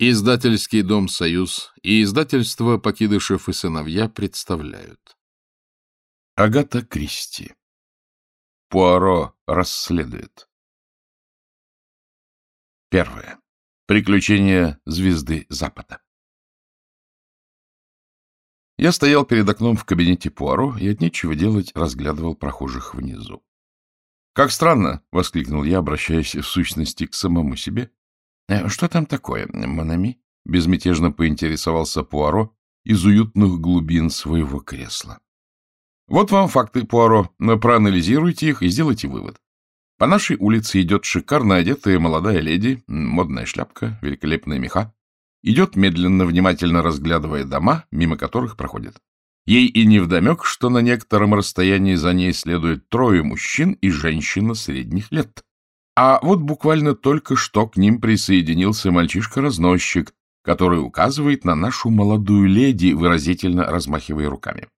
Издательский дом «Союз» и издательство «Покидышев и сыновья» представляют. Агата Кристи. Пуаро расследует. Первое. Приключения звезды Запада. Я стоял перед окном в кабинете Пуаро и от нечего делать разглядывал прохожих внизу. «Как странно!» — воскликнул я, обращаясь в сущности к самому себе, Что там такое, Монами? — безмятежно поинтересовался Пуаро из уютных глубин своего кресла. — Вот вам факты, Пуаро. Проанализируйте их и сделайте вывод. По нашей улице идет шикарно одетая молодая леди, модная шляпка, великолепная меха. Идет медленно, внимательно разглядывая дома, мимо которых проходит. Ей и невдомек, что на некотором расстоянии за ней следует трое мужчин и женщина средних лет. А вот буквально только что к ним присоединился мальчишка-разносчик, который указывает на нашу молодую леди, выразительно размахивая руками.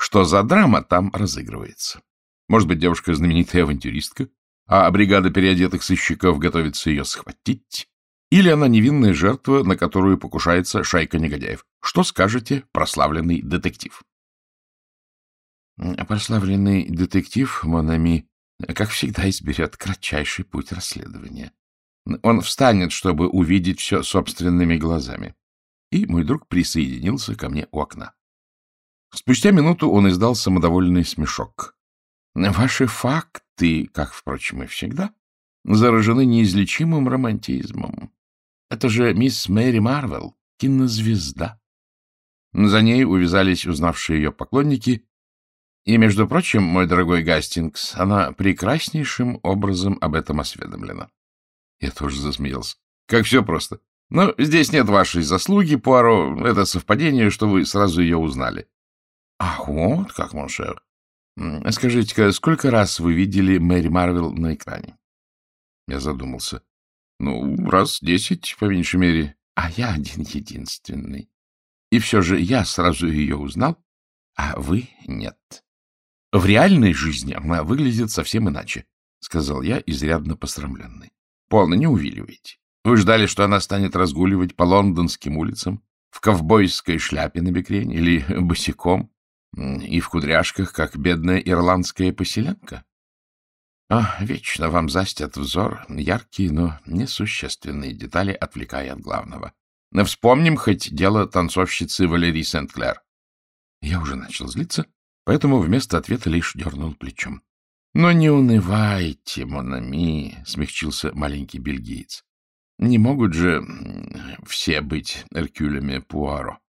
Что за драма там разыгрывается? Может быть, девушка знаменитая авантюристка, а бригада переодетых сыщиков готовится ее схватить? Или она невинная жертва, на которую покушается шайка негодяев? Что скажете, прославленный детектив? Прославленный детектив, Монами, как всегда, изберет кратчайший путь расследования. Он встанет, чтобы увидеть все собственными глазами. И мой друг присоединился ко мне у окна. Спустя минуту он издал самодовольный смешок. Ваши факты, как, впрочем, и всегда, заражены неизлечимым романтизмом. Это же мисс Мэри Марвел, кинозвезда. За ней увязались узнавшие ее поклонники, и, между прочим, мой дорогой Гастингс, она прекраснейшим образом об этом осведомлена. Я тоже засмеялся. Как все просто. Но здесь нет вашей заслуги, Пуаро. Это совпадение, что вы сразу ее узнали. Ах, вот как, моншер. Скажите-ка, сколько раз вы видели Мэри Марвел на экране? Я задумался. Ну, раз десять, по меньшей мере. А я один единственный. И все же я сразу ее узнал, а вы нет. — В реальной жизни она выглядит совсем иначе, — сказал я, изрядно посрамленный. — Полно не увиливайте. Вы ждали, что она станет разгуливать по лондонским улицам в ковбойской шляпе на бекрень или босиком и в кудряшках, как бедная ирландская поселенка? А, вечно вам застят взор яркие, но несущественные детали, отвлекая от главного. Вспомним хоть дело танцовщицы Валерии Сент-Клер. Я уже начал злиться, поэтому вместо ответа лишь дернул плечом. — Но не унывайте, Монами, — смягчился маленький бельгиец. — Не могут же все быть Эркюлями Пуаро.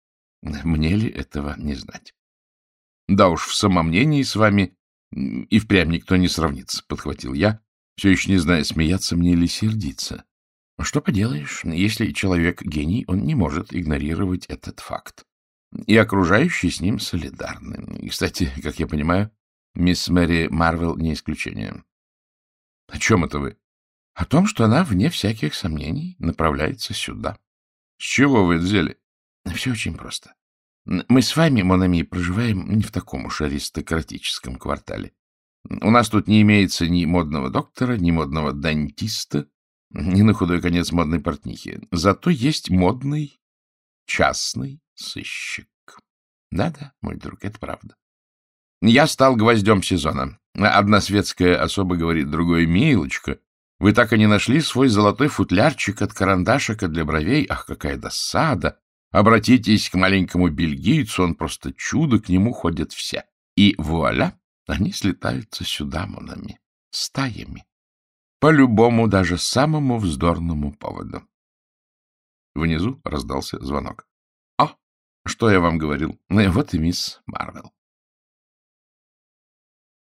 Мне ли этого не знать? — Да уж, в самомнении с вами и впрямь никто не сравнится, — подхватил я, все еще не зная, смеяться мне или сердиться. Что поделаешь, если человек гений, он не может игнорировать этот факт и окружающие с ним солидарны. И, кстати, как я понимаю, мисс Мэри Марвел не исключение. — О чем это вы? — О том, что она, вне всяких сомнений, направляется сюда. — С чего вы взяли? — Все очень просто. Мы с вами, Монами, проживаем не в таком уж аристократическом квартале. У нас тут не имеется ни модного доктора, ни модного дантиста, ни на худой конец модной портнихи. Зато есть модный частный сыщик. Да-да, мой друг, это правда. Я стал гвоздем сезона. Одна светская особа говорит, другой — Милочка. Вы так и не нашли свой золотой футлярчик от карандашика для бровей? Ах, какая досада! Обратитесь к маленькому бельгийцу, он просто чудо, к нему ходят все. И вуаля, они слетаются сюда, монами, стаями. По любому, даже самому вздорному поводу. Внизу раздался звонок. Что я вам говорил? Ну, вот и мисс Марвел.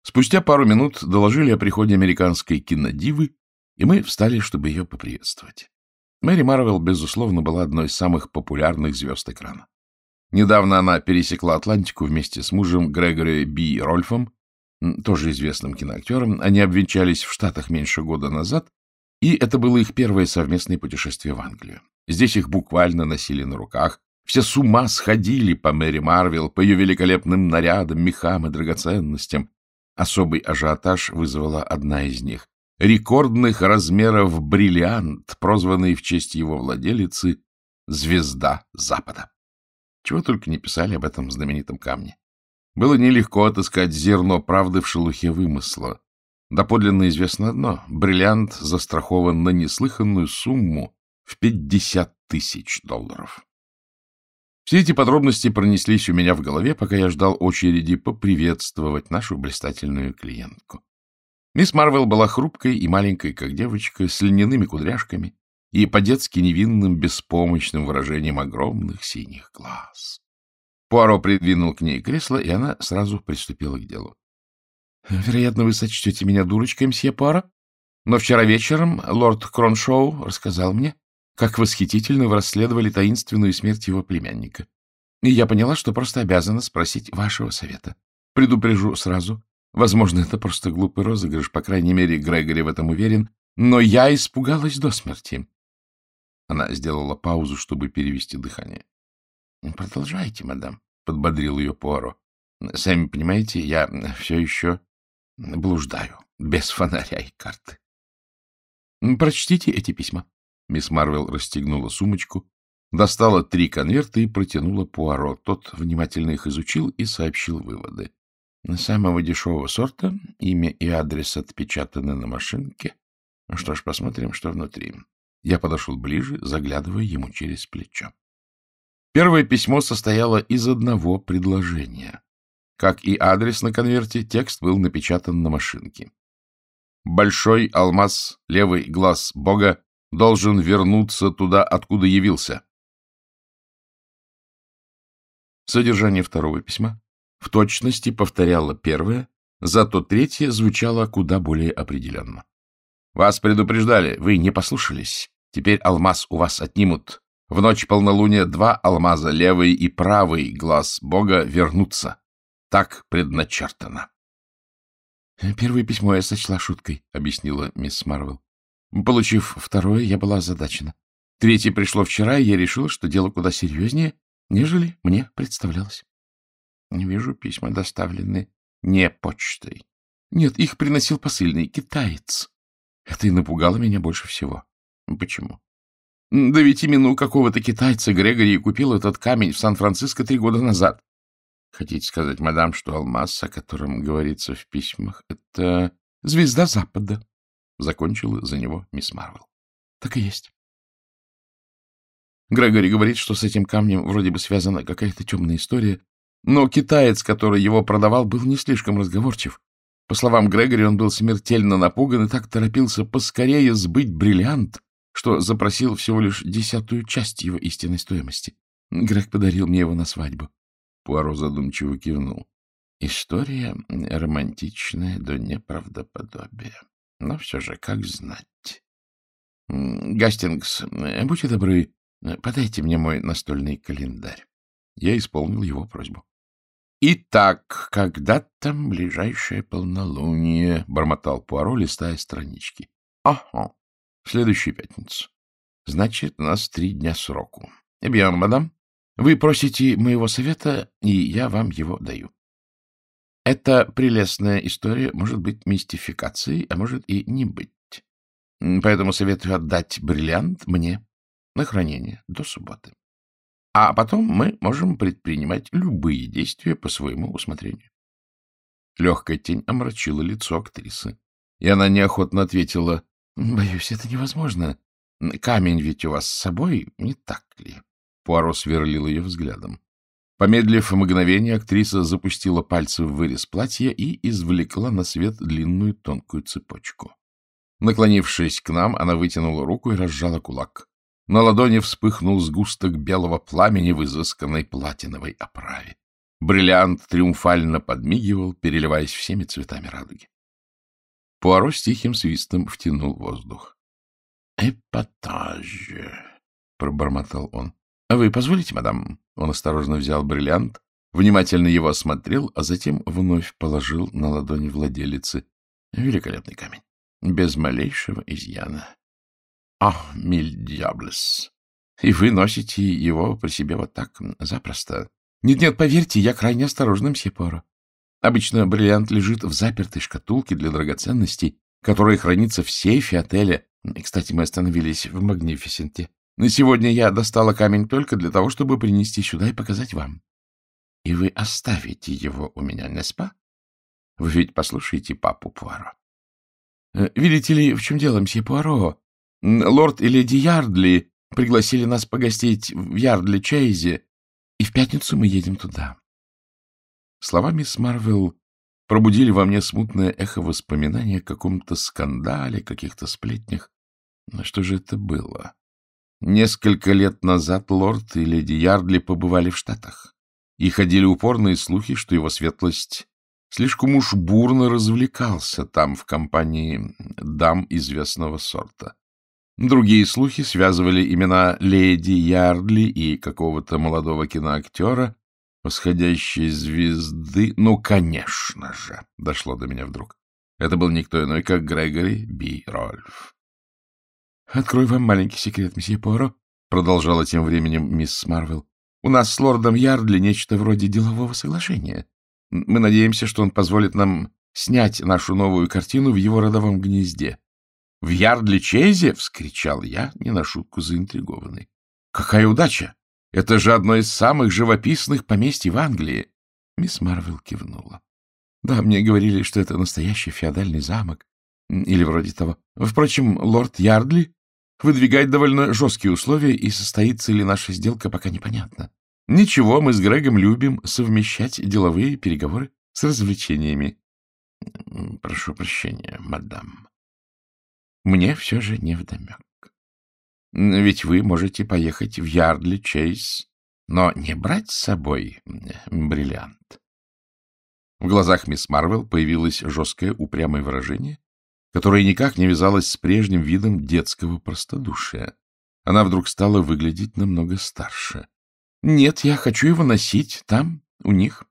Спустя пару минут доложили о приходе американской кинодивы, и мы встали, чтобы ее поприветствовать. Мэри Марвел, безусловно, была одной из самых популярных звезд экрана. Недавно она пересекла Атлантику вместе с мужем Грегори Би Рольфом, тоже известным киноактером. Они обвенчались в Штатах меньше года назад, и это было их первое совместное путешествие в Англию. Здесь их буквально носили на руках, все с ума сходили по Мэри Марвел, по ее великолепным нарядам, мехам и драгоценностям. Особый ажиотаж вызвала одна из них. Рекордных размеров бриллиант, прозванный в честь его владелицы звезда Запада. Чего только не писали об этом знаменитом камне. Было нелегко отыскать зерно правды в шелухе вымысла. Доподлинно известно одно — бриллиант застрахован на неслыханную сумму в 50 тысяч долларов. Все эти подробности пронеслись у меня в голове, пока я ждал очереди поприветствовать нашу блистательную клиентку. Мисс Марвел была хрупкой и маленькой, как девочка, с льняными кудряшками и по-детски невинным, беспомощным выражением огромных синих глаз. Пуаро придвинул к ней кресло, и она сразу приступила к делу. — Вероятно, вы сочтете меня дурочкой, мсье Пуаро, но вчера вечером лорд Кроншоу рассказал мне, как восхитительно вы расследовали таинственную смерть его племянника. И я поняла, что просто обязана спросить вашего совета. Предупрежу сразу. Возможно, это просто глупый розыгрыш, по крайней мере, Грегори в этом уверен, но я испугалась до смерти. Она сделала паузу, чтобы перевести дыхание. — Продолжайте, мадам, — подбодрил ее Пуаро. — Сами понимаете, я все еще блуждаю, без фонаря и карты. — Прочтите эти письма. Мисс Марвел расстегнула сумочку, достала три конверта и протянула Пуаро. Тот внимательно их изучил и сообщил выводы. Самого дешевого сорта, имя и адрес отпечатаны на машинке. Что ж, посмотрим, что внутри. Я подошел ближе, заглядывая ему через плечо. Первое письмо состояло из одного предложения. Как и адрес на конверте, текст был напечатан на машинке. «Большой алмаз, левый глаз Бога, должен вернуться туда, откуда явился». Содержание второго письма в точности повторяло первое, зато третье звучало куда более определенно. «Вас предупреждали, вы не послушались. Теперь алмаз у вас отнимут. В ночь полнолуния два алмаза, левый и правый глаз Бога, вернутся. Так предначертано. — Первое письмо я сочла шуткой, — объяснила мисс Марвел. Получив второе, я была озадачена. Третье пришло вчера, и я решила, что дело куда серьезнее, нежели мне представлялось. Не вижу письма, доставленные не почтой. Нет, их приносил посыльный, китаец. Это и напугало меня больше всего. Почему? Да ведь именно у какого-то китайца Грегори купил этот камень в Сан-Франциско три года назад. Хотите сказать, мадам, что алмаз, о котором говорится в письмах, это звезда Запада? Закончила за него мисс Марвел. Так и есть. Грегори говорит, что с этим камнем вроде бы связана какая-то темная история, но китаец, который его продавал, был не слишком разговорчив. По словам Грегори, он был смертельно напуган и так торопился поскорее сбыть бриллиант, что запросил всего лишь десятую часть его истинной стоимости. Грег подарил мне его на свадьбу. Пуаро задумчиво кивнул. История романтичная до неправдоподобия. Но все же, как знать. Гастингс, будьте добры, подайте мне мой настольный календарь. Я исполнил его просьбу. «Итак, когда там ближайшее полнолуние?» — бормотал Пуаро, листая странички. «Ага, в следующую пятницу. Значит, у нас три дня сроку. Эбьян, мадам, вы просите моего совета, и я вам его даю. Эта прелестная история может быть мистификацией, а может и не быть. Поэтому советую отдать бриллиант мне на хранение до субботы. А потом мы можем предпринимать любые действия по своему усмотрению. Легкая тень омрачила лицо актрисы, и она неохотно ответила, Боюсь, это невозможно. Камень ведь у вас с собой, не так ли? Пуаро сверлил ее взглядом. Помедлив мгновение, актриса запустила пальцы в вырез платья и извлекла на свет длинную тонкую цепочку. Наклонившись к нам, она вытянула руку и разжала кулак. На ладони вспыхнул сгусток белого пламени в изысканной платиновой оправе. Бриллиант триумфально подмигивал, переливаясь всеми цветами радуги. Пуаро с тихим свистом втянул воздух. — Эпатаж, — пробормотал он. — вы позволите, мадам? Он осторожно взял бриллиант, внимательно его осмотрел, а затем вновь положил на ладони владелицы. Великолепный камень, без малейшего изъяна. — Ах, миль дьяблес! И вы носите его при себе вот так запросто. Нет-нет, поверьте, я крайне осторожным, Пуаро. Обычно бриллиант лежит в запертой шкатулке для драгоценностей, которая хранится в сейфе отеля. Кстати, мы остановились в Магнифисенте. Сегодня я достала камень только для того, чтобы принести сюда и показать вам. И вы оставите его у меня, не спа? Вы ведь послушаете папу Пуаро. Э, видите ли, в чем дело, мсье Пуаро? Лорд и леди Ярдли пригласили нас погостить в Ярдли Чейзе, и в пятницу мы едем туда. Слова мисс Марвел пробудили во мне смутное эхо воспоминания о каком-то скандале, каких-то сплетнях. Но что же это было? Несколько лет назад лорд и леди Ярдли побывали в Штатах, и ходили упорные слухи, что его светлость слишком уж бурно развлекался там в компании дам известного сорта. Другие слухи связывали имена леди Ярдли и какого-то молодого киноактера, восходящей звезды. Ну, конечно же, дошло до меня вдруг. Это был никто иной, как Грегори Би Рольф. — Открою вам маленький секрет, месье Поро, — продолжала тем временем мисс Марвел. — У нас с лордом Ярдли нечто вроде делового соглашения. Мы надеемся, что он позволит нам снять нашу новую картину в его родовом гнезде. — В Ярдли-Чейзе? — вскричал я, не на шутку заинтригованный. — Какая удача! Это же одно из самых живописных поместий в Англии. Мисс Марвел кивнула. — Да, мне говорили, что это настоящий феодальный замок. Или вроде того. Впрочем, лорд Ярдли выдвигает довольно жесткие условия, и состоится ли наша сделка, пока непонятно. Ничего, мы с Грегом любим совмещать деловые переговоры с развлечениями. Прошу прощения, мадам. Мне все же не вдомек. Ведь вы можете поехать в Ярдли Чейз, но не брать с собой бриллиант. В глазах мисс Марвел появилось жесткое упрямое выражение, которое никак не вязалось с прежним видом детского простодушия. Она вдруг стала выглядеть намного старше. — Нет, я хочу его носить там, у них.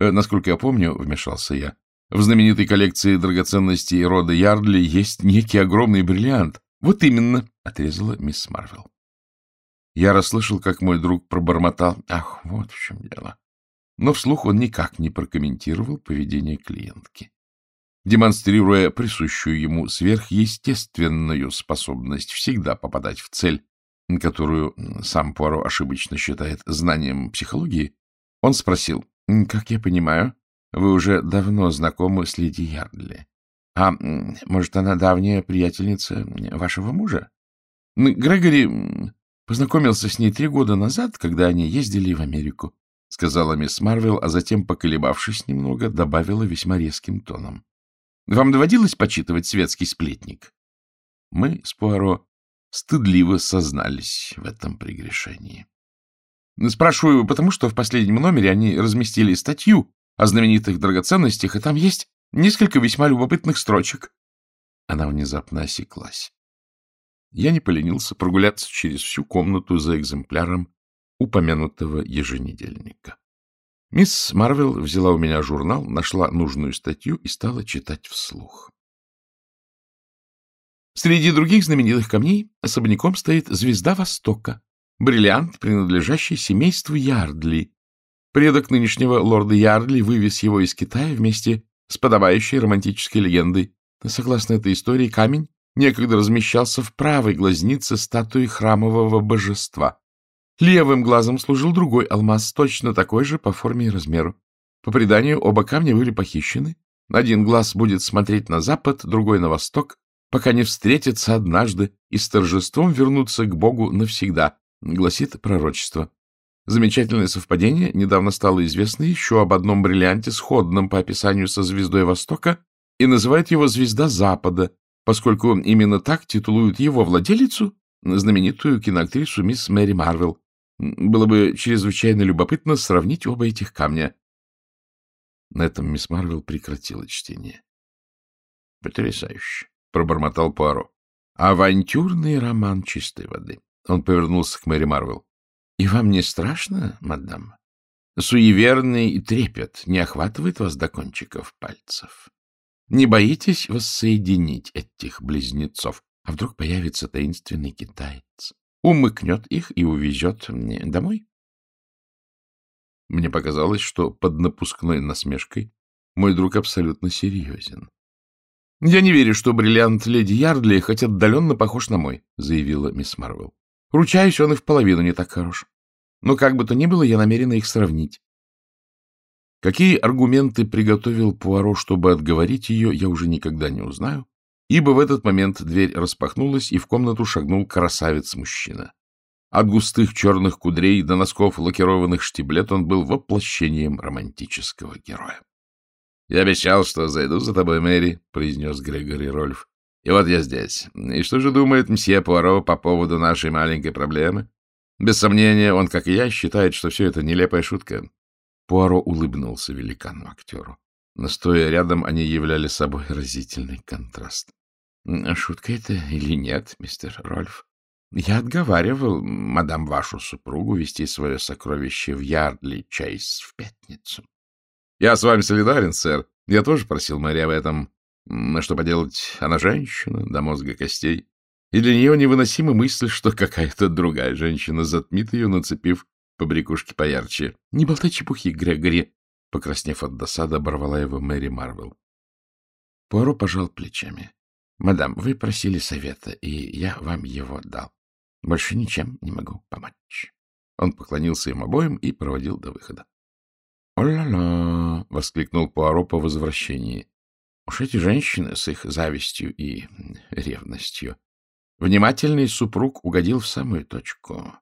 Э, — Насколько я помню, — вмешался я, в знаменитой коллекции драгоценностей рода Ярдли есть некий огромный бриллиант. Вот именно, — отрезала мисс Марвел. Я расслышал, как мой друг пробормотал. Ах, вот в чем дело. Но вслух он никак не прокомментировал поведение клиентки. Демонстрируя присущую ему сверхъестественную способность всегда попадать в цель, которую сам Пуаро ошибочно считает знанием психологии, он спросил, «Как я понимаю, вы уже давно знакомы с леди Ярдли. А может, она давняя приятельница вашего мужа? Грегори познакомился с ней три года назад, когда они ездили в Америку, — сказала мисс Марвел, а затем, поколебавшись немного, добавила весьма резким тоном. — Вам доводилось почитывать светский сплетник? Мы с Пуаро стыдливо сознались в этом прегрешении. Спрашиваю, потому что в последнем номере они разместили статью о знаменитых драгоценностях, и там есть несколько весьма любопытных строчек. Она внезапно осеклась. Я не поленился прогуляться через всю комнату за экземпляром упомянутого еженедельника. Мисс Марвел взяла у меня журнал, нашла нужную статью и стала читать вслух. Среди других знаменитых камней особняком стоит звезда Востока, бриллиант, принадлежащий семейству Ярдли, Предок нынешнего лорда Ярли вывез его из Китая вместе с подобающей романтической легендой. Согласно этой истории, камень некогда размещался в правой глазнице статуи храмового божества. Левым глазом служил другой алмаз, точно такой же по форме и размеру. По преданию, оба камня были похищены. Один глаз будет смотреть на запад, другой — на восток, пока не встретятся однажды и с торжеством вернутся к Богу навсегда, гласит пророчество. Замечательное совпадение. Недавно стало известно еще об одном бриллианте, сходном по описанию со звездой Востока, и называют его «Звезда Запада», поскольку именно так титулуют его владелицу, знаменитую киноактрису мисс Мэри Марвел. Было бы чрезвычайно любопытно сравнить оба этих камня. На этом мисс Марвел прекратила чтение. — Потрясающе! — пробормотал Пуаро. — Авантюрный роман чистой воды. Он повернулся к Мэри Марвел. И вам не страшно, мадам? Суеверный трепет не охватывает вас до кончиков пальцев? Не боитесь воссоединить этих близнецов? А вдруг появится таинственный китаец? Умыкнет их и увезет мне домой? Мне показалось, что под напускной насмешкой мой друг абсолютно серьезен. — Я не верю, что бриллиант леди Ярдли хоть отдаленно похож на мой, — заявила мисс Марвел. Ручаюсь, он и в половину не так хорош. Но как бы то ни было, я намерена их сравнить. Какие аргументы приготовил Пуаро, чтобы отговорить ее, я уже никогда не узнаю, ибо в этот момент дверь распахнулась, и в комнату шагнул красавец-мужчина. От густых черных кудрей до носков лакированных штиблет он был воплощением романтического героя. — Я обещал, что зайду за тобой, Мэри, — произнес Грегори Рольф. — И вот я здесь. И что же думает мсье Пуаро по поводу нашей маленькой проблемы? Без сомнения, он, как и я, считает, что все это нелепая шутка. Пуаро улыбнулся великану-актеру. Но стоя рядом, они являли собой разительный контраст. — Шутка это или нет, мистер Рольф? Я отговаривал мадам вашу супругу вести свое сокровище в Ярдли Чейз в пятницу. — Я с вами солидарен, сэр. Я тоже просил Мэри об этом. Что поделать, она женщина до мозга костей. И для нее невыносима мысль, что какая-то другая женщина затмит ее, нацепив побрякушки поярче. — Не болтай чепухи, Грегори! — покраснев от досады, оборвала его Мэри Марвел. Пуаро пожал плечами. — Мадам, вы просили совета, и я вам его дал. Больше ничем не могу помочь. Он поклонился им обоим и проводил до выхода. «О-ля-ля!» — воскликнул Пуаро по возвращении. «Уж эти женщины с их завистью и ревностью. Внимательный супруг угодил в самую точку.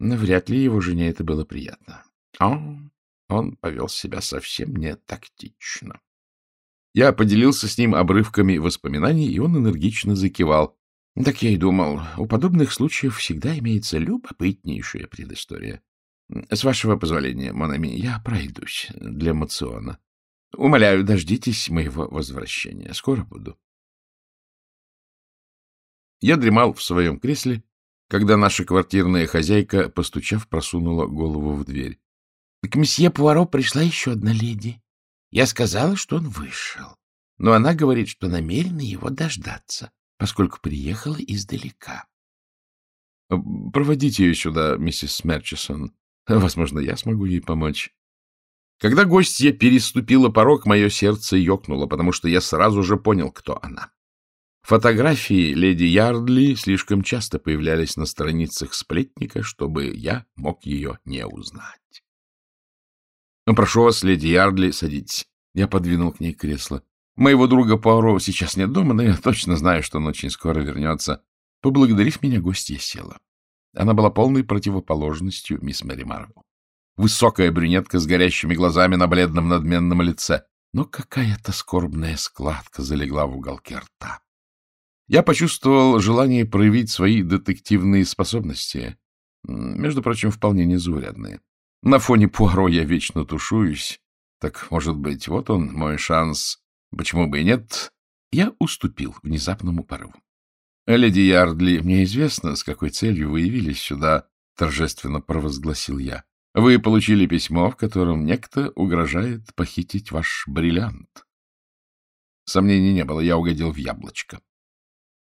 Но вряд ли его жене это было приятно. О, он повел себя совсем не тактично. Я поделился с ним обрывками воспоминаний, и он энергично закивал. Так я и думал. У подобных случаев всегда имеется любопытнейшая предыстория. С вашего позволения, Монами, я пройдусь для мациона. Умоляю, дождитесь моего возвращения. Скоро буду. Я дремал в своем кресле, когда наша квартирная хозяйка, постучав, просунула голову в дверь. — К месье Пуаро пришла еще одна леди. Я сказала, что он вышел, но она говорит, что намерена его дождаться поскольку приехала издалека. — Проводите ее сюда, миссис Мерчисон. Возможно, я смогу ей помочь. Когда гостья переступила порог, мое сердце ёкнуло, потому что я сразу же понял, кто она. Фотографии леди Ярдли слишком часто появлялись на страницах сплетника, чтобы я мог ее не узнать. — Прошу вас, леди Ярдли, садитесь. Я подвинул к ней кресло. Моего друга Пуаро сейчас нет дома, но я точно знаю, что он очень скоро вернется. Поблагодарив меня, гостья села. Она была полной противоположностью мисс Мэри Марвел. Высокая брюнетка с горящими глазами на бледном надменном лице. Но какая-то скорбная складка залегла в уголке рта. Я почувствовал желание проявить свои детективные способности. Между прочим, вполне незаурядные. На фоне Пуаро я вечно тушуюсь. Так, может быть, вот он, мой шанс Почему бы и нет? Я уступил внезапному порыву. — Леди Ярдли, мне известно, с какой целью вы явились сюда, — торжественно провозгласил я. — Вы получили письмо, в котором некто угрожает похитить ваш бриллиант. Сомнений не было, я угодил в яблочко.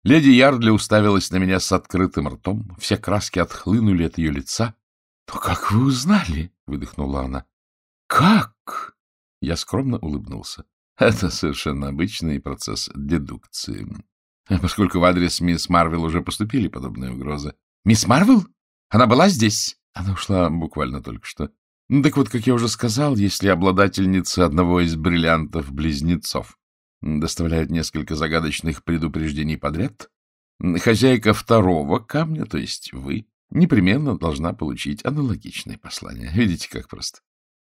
Леди Ярдли уставилась на меня с открытым ртом, все краски отхлынули от ее лица. — Но как вы узнали? — выдохнула она. — Как? Я скромно улыбнулся. Это совершенно обычный процесс дедукции. Поскольку в адрес мисс Марвел уже поступили подобные угрозы. «Мисс Марвел? Она была здесь?» Она ушла буквально только что. Ну, так вот, как я уже сказал, если обладательница одного из бриллиантов-близнецов доставляют несколько загадочных предупреждений подряд, хозяйка второго камня, то есть вы, непременно должна получить аналогичное послание. Видите, как просто.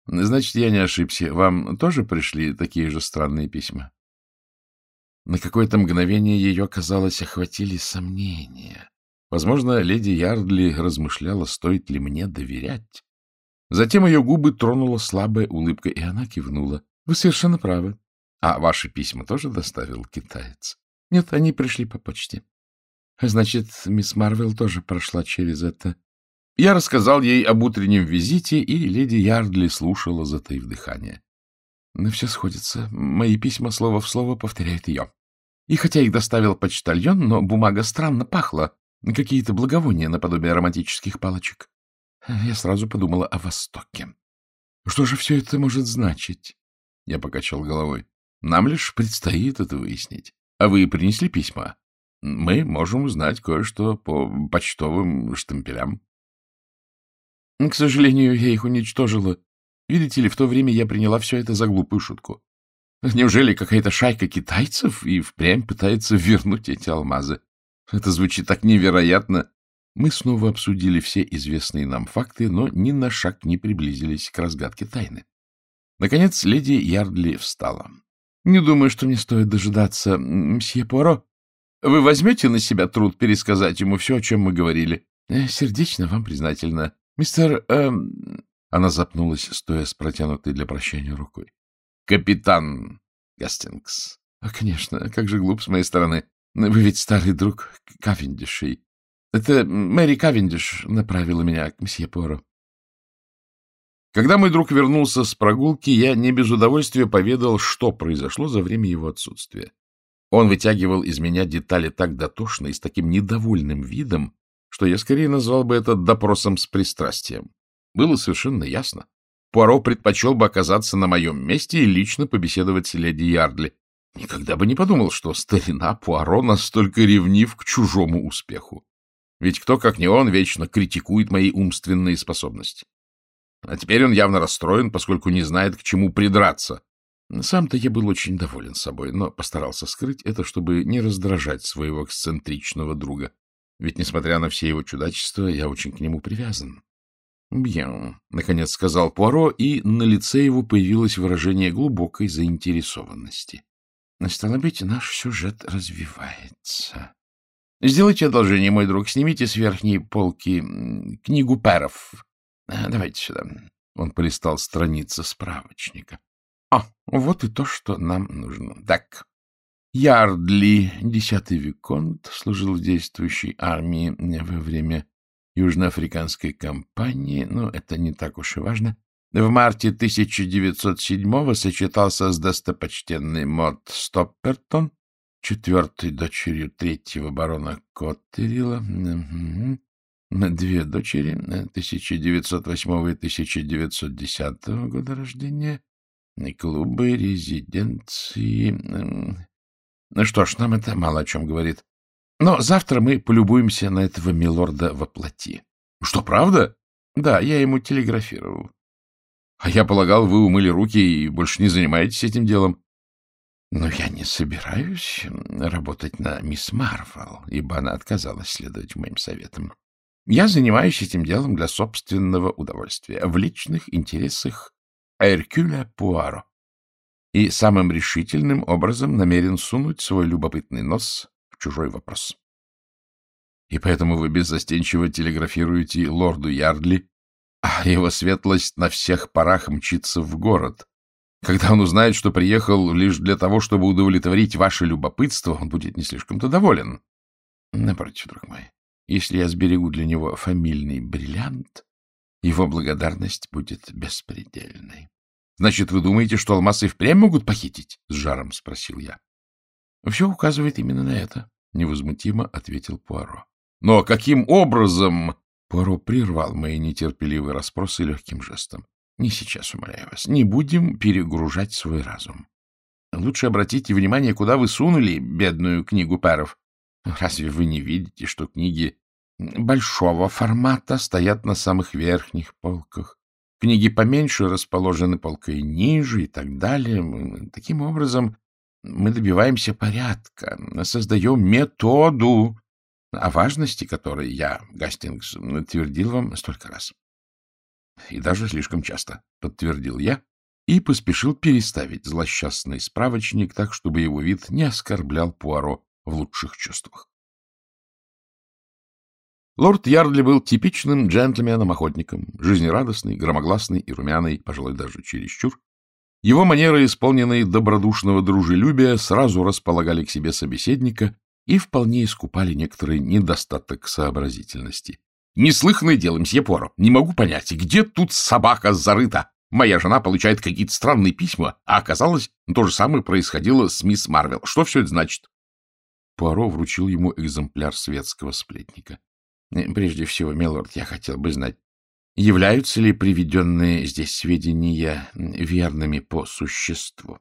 Значит, я не ошибся. Вам тоже пришли такие же странные письма? На какое-то мгновение ее, казалось, охватили сомнения. Возможно, леди Ярдли размышляла, стоит ли мне доверять. Затем ее губы тронула слабая улыбка, и она кивнула. — Вы совершенно правы. — А ваши письма тоже доставил китаец? — Нет, они пришли по почте. — Значит, мисс Марвел тоже прошла через это. Я рассказал ей об утреннем визите, и леди Ярдли слушала, затаив дыхание. Но все сходится. Мои письма слово в слово повторяют ее. И хотя их доставил почтальон, но бумага странно пахла. Какие-то благовония наподобие ароматических палочек. Я сразу подумала о Востоке. Что же все это может значить? Я покачал головой. Нам лишь предстоит это выяснить. А вы принесли письма? Мы можем узнать кое-что по почтовым штемпелям. К сожалению, я их уничтожила. Видите ли, в то время я приняла все это за глупую шутку. Неужели какая-то шайка китайцев и впрямь пытается вернуть эти алмазы? Это звучит так невероятно. Мы снова обсудили все известные нам факты, но ни на шаг не приблизились к разгадке тайны. Наконец, леди Ярдли встала. — Не думаю, что мне стоит дожидаться мсье Пуаро. Вы возьмете на себя труд пересказать ему все, о чем мы говорили? Э, — Сердечно вам признательно. Мистер... Эм... Она запнулась, стоя с протянутой для прощания рукой. — Капитан Гастингс. — Конечно, как же глуп с моей стороны. Вы ведь старый друг Кавендишей. Это Мэри Кавендиш направила меня к мсье Пуаро. Когда мой друг вернулся с прогулки, я не без удовольствия поведал, что произошло за время его отсутствия. Он вытягивал из меня детали так дотошно и с таким недовольным видом, что я скорее назвал бы это допросом с пристрастием. Было совершенно ясно. Пуаро предпочел бы оказаться на моем месте и лично побеседовать с леди Ярдли. Никогда бы не подумал, что старина Пуаро настолько ревнив к чужому успеху. Ведь кто, как не он, вечно критикует мои умственные способности. А теперь он явно расстроен, поскольку не знает, к чему придраться. Сам-то я был очень доволен собой, но постарался скрыть это, чтобы не раздражать своего эксцентричного друга. Ведь, несмотря на все его чудачества, я очень к нему привязан. «Бьен», — наконец сказал Пуаро, и на лице его появилось выражение глубокой заинтересованности. «Стало быть, наш сюжет развивается. Сделайте одолжение, мой друг, снимите с верхней полки книгу Перов. Э, давайте сюда. Он полистал страницы справочника. А, вот и то, что нам нужно. Так, Ярдли, десятый виконт, служил в действующей армии во время Южноафриканской кампании, но это не так уж и важно. В марте 1907-го сочетался с достопочтенной Мод Стоппертон, четвертой дочерью третьего барона Коттерила. Две дочери 1908 и 1910 года рождения, клубы, резиденции. Ну что ж, нам это мало о чем говорит. Но завтра мы полюбуемся на этого милорда во плоти. Что, правда? Да, я ему телеграфировал. А я полагал, вы умыли руки и больше не занимаетесь этим делом. Но я не собираюсь работать на мисс Марвел, ибо она отказалась следовать моим советам. Я занимаюсь этим делом для собственного удовольствия, в личных интересах Эркюля Пуаро. И самым решительным образом намерен сунуть свой любопытный нос в чужой вопрос. И поэтому вы беззастенчиво телеграфируете лорду Ярдли, а его светлость на всех парах мчится в город. Когда он узнает, что приехал лишь для того, чтобы удовлетворить ваше любопытство, он будет не слишком-то доволен. Напротив, друг мой, если я сберегу для него фамильный бриллиант, его благодарность будет беспредельной. — Значит, вы думаете, что алмазы впрямь могут похитить? — с жаром спросил я. — Все указывает именно на это, — невозмутимо ответил Пуаро. — Но каким образом... Пуаро прервал мои нетерпеливые расспросы легким жестом. — Не сейчас, умоляю вас. Не будем перегружать свой разум. Лучше обратите внимание, куда вы сунули бедную книгу паров. Разве вы не видите, что книги большого формата стоят на самых верхних полках. Книги поменьше расположены полкой ниже и так далее. Таким образом, мы добиваемся порядка, создаем методу, о важности которой я, Гастингс, твердил вам столько раз. И даже слишком часто, подтвердил я и поспешил переставить злосчастный справочник так, чтобы его вид не оскорблял Пуаро в лучших чувствах. Лорд Ярдли был типичным джентльменом-охотником, жизнерадостный, громогласный и румяный, пожалуй, даже чересчур. Его манеры, исполненные добродушного дружелюбия, сразу располагали к себе собеседника и вполне искупали некоторый недостаток сообразительности. «Неслыханное дело, мсье Поро. Не могу понять, где тут собака зарыта? Моя жена получает какие-то странные письма, а оказалось, то же самое происходило с мисс Марвел. Что все это значит?» Пуаро вручил ему экземпляр светского сплетника. Э, прежде всего, милорд, я хотел бы знать, являются ли приведенные здесь сведения верными по существу?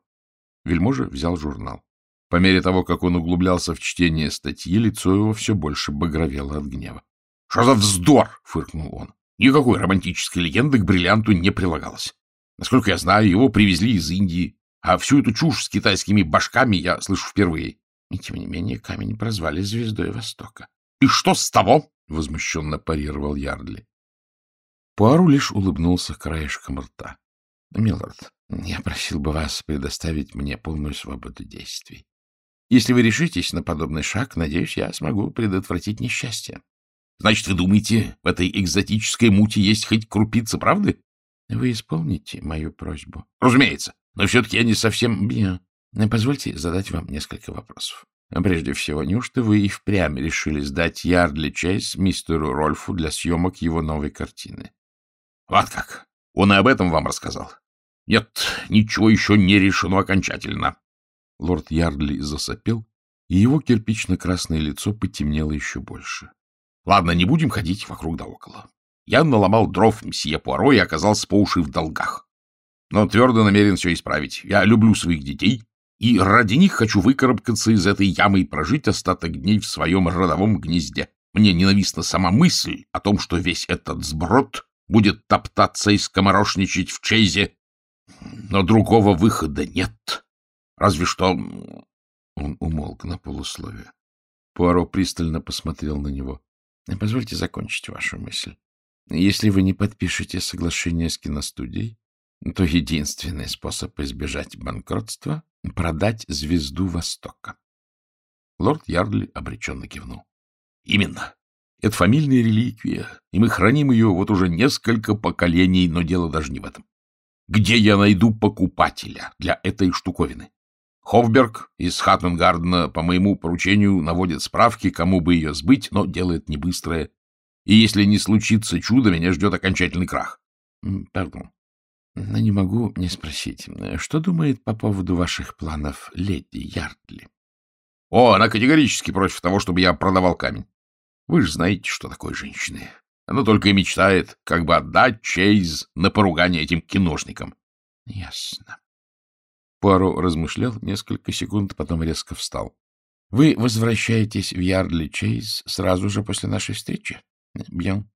Вельможа взял журнал. По мере того, как он углублялся в чтение статьи, лицо его все больше багровело от гнева. — Что за вздор! — фыркнул он. — Никакой романтической легенды к бриллианту не прилагалось. Насколько я знаю, его привезли из Индии, а всю эту чушь с китайскими башками я слышу впервые. И тем не менее камень прозвали звездой Востока. — И что с того? — возмущенно парировал Ярдли. Пуару лишь улыбнулся краешком рта. — Милорд, я просил бы вас предоставить мне полную свободу действий. Если вы решитесь на подобный шаг, надеюсь, я смогу предотвратить несчастье. — Значит, вы думаете, в этой экзотической муте есть хоть крупица правды? — Вы исполните мою просьбу. — Разумеется, но все-таки я не совсем... Позвольте задать вам несколько вопросов. Прежде всего, неужто вы и впрямь решили сдать Ярдли Чейз мистеру Рольфу для съемок его новой картины? — Вот как! Он и об этом вам рассказал. — Нет, ничего еще не решено окончательно. Лорд Ярдли засопел, и его кирпично-красное лицо потемнело еще больше. — Ладно, не будем ходить вокруг да около. Я наломал дров мсье Пуаро и оказался по уши в долгах. Но твердо намерен все исправить. Я люблю своих детей и ради них хочу выкарабкаться из этой ямы и прожить остаток дней в своем родовом гнезде. Мне ненавистна сама мысль о том, что весь этот сброд будет топтаться и скоморошничать в Чейзе, но другого выхода нет. Разве что... Он умолк на полусловие. Пуаро пристально посмотрел на него. — Позвольте закончить вашу мысль. Если вы не подпишете соглашение с киностудией, то единственный способ избежать банкротства — продать звезду Востока. Лорд Ярдли обреченно кивнул. — Именно. Это фамильная реликвия, и мы храним ее вот уже несколько поколений, но дело даже не в этом. Где я найду покупателя для этой штуковины? Хофберг из Хаттенгардена по моему поручению наводит справки, кому бы ее сбыть, но делает не быстрое. И если не случится чудо, меня ждет окончательный крах. — Пардон. Но не могу не спросить, что думает по поводу ваших планов леди Ярдли? — О, она категорически против того, чтобы я продавал камень. Вы же знаете, что такое женщины. Она только и мечтает, как бы отдать Чейз на поругание этим киношникам. — Ясно. Пуаро размышлял несколько секунд, потом резко встал. — Вы возвращаетесь в Ярдли Чейз сразу же после нашей встречи? — Бьем.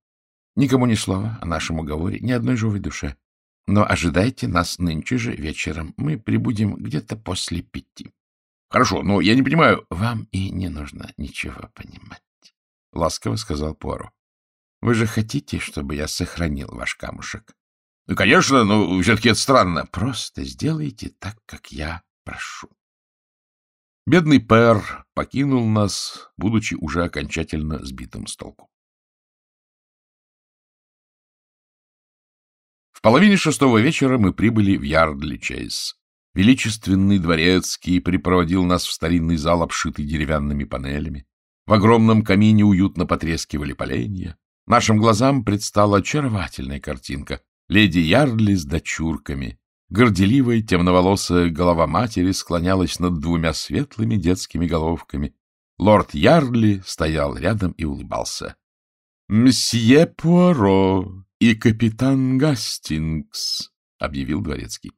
Никому ни слова о нашем уговоре, ни одной живой душе. Но ожидайте нас нынче же вечером. Мы прибудем где-то после пяти. — Хорошо, но я не понимаю... — Вам и не нужно ничего понимать, — ласково сказал Пуаро. — Вы же хотите, чтобы я сохранил ваш камушек? — Ну, конечно, но все-таки это странно. — Просто сделайте так, как я прошу. Бедный Пэр покинул нас, будучи уже окончательно сбитым с толку. Половине шестого вечера мы прибыли в Ярдли-Чейз. Величественный дворецкий припроводил нас в старинный зал, обшитый деревянными панелями. В огромном камине уютно потрескивали поленья. Нашим глазам предстала очаровательная картинка. Леди Ярдли с дочурками. Горделивая темноволосая голова матери склонялась над двумя светлыми детскими головками. Лорд Ярдли стоял рядом и улыбался. — Мсье Пуаро, и капитан Гастингс, — объявил дворецкий.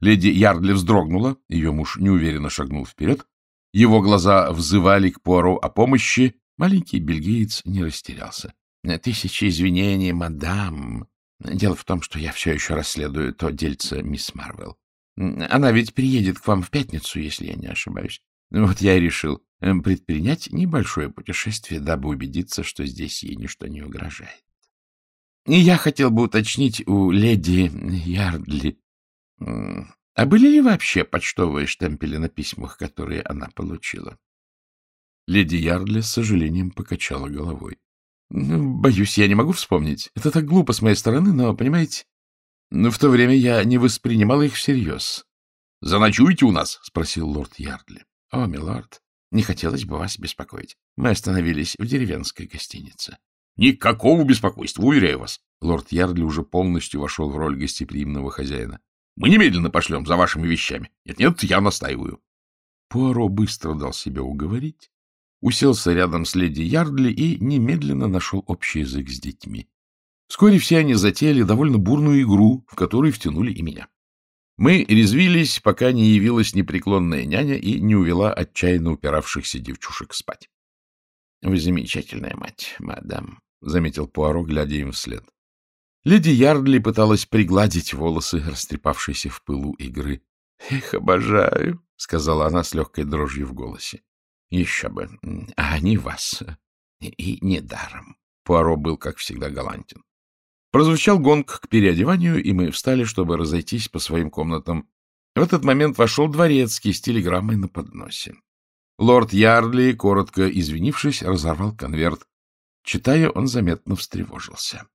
Леди Ярдли вздрогнула, ее муж неуверенно шагнул вперед. Его глаза взывали к Пуаро о помощи. Маленький бельгиец не растерялся. — Тысячи извинений, мадам. Дело в том, что я все еще расследую то дельце мисс Марвелл. Она ведь приедет к вам в пятницу, если я не ошибаюсь. Вот я и решил эм, предпринять небольшое путешествие, дабы убедиться, что здесь ей ничто не угрожает. Я хотел бы уточнить у леди Ярдли, а были ли вообще почтовые штемпели на письмах, которые она получила? Леди Ярдли с сожалением покачала головой. Ну, — Боюсь, я не могу вспомнить. Это так глупо с моей стороны, но, понимаете, ну, в то время я не воспринимала их всерьез. — Заночуете у нас? — спросил лорд Ярдли. — О, милорд, не хотелось бы вас беспокоить. Мы остановились в деревенской гостинице. Никакого беспокойства, уверяю вас. Лорд Ярдли уже полностью вошел в роль гостеприимного хозяина. Мы немедленно пошлем за вашими вещами. Нет-нет, я настаиваю. Пуаро быстро дал себя уговорить, уселся рядом с леди Ярдли и немедленно нашел общий язык с детьми. Вскоре все они затеяли довольно бурную игру, в которую втянули и меня. Мы резвились, пока не явилась непреклонная няня и не увела отчаянно упиравшихся девчушек спать. — Вы замечательная мать, мадам, — заметил Пуаро, глядя им вслед. Леди Ярдли пыталась пригладить волосы, растрепавшиеся в пылу игры. — Их обожаю, — сказала она с легкой дрожью в голосе. — Еще бы. А они вас. И недаром. Пуаро был, как всегда, галантен. Прозвучал гонг к переодеванию, и мы встали, чтобы разойтись по своим комнатам. В этот момент вошел дворецкий с телеграммой на подносе. Лорд Ярдли, коротко извинившись, разорвал конверт. Читая, он заметно встревожился.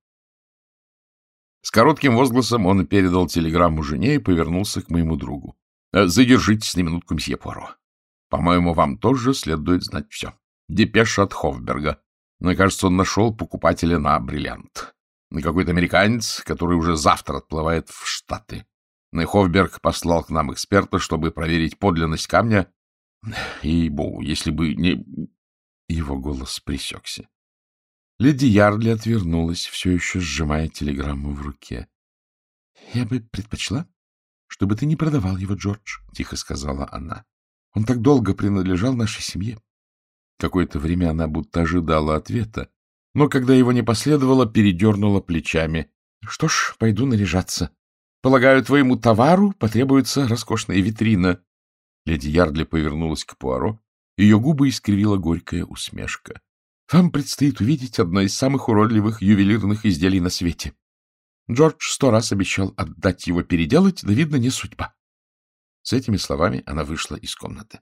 С коротким возгласом он передал телеграмму жене и повернулся к моему другу. «Э, — Задержитесь на минутку, мсье Пуаро. По-моему, вам тоже следует знать все. Депеша от Хофберга. Мне кажется, он нашел покупателя на бриллиант. Какой-то американец, который уже завтра отплывает в Штаты. Хофберг послал к нам эксперта, чтобы проверить подлинность камня. И, богу, если бы не... Его голос пресекся. Леди Ярдли отвернулась, все еще сжимая телеграмму в руке. — Я бы предпочла, чтобы ты не продавал его, Джордж, — тихо сказала она. — Он так долго принадлежал нашей семье. Какое-то время она будто ожидала ответа, но когда его не последовало, передернула плечами. — Что ж, пойду наряжаться. Полагаю, твоему товару потребуется роскошная витрина. Леди Ярдли повернулась к Пуаро. Ее губы искривила горькая усмешка. Вам предстоит увидеть одно из самых уродливых ювелирных изделий на свете. Джордж сто раз обещал отдать его переделать, да, видно, не судьба. С этими словами она вышла из комнаты.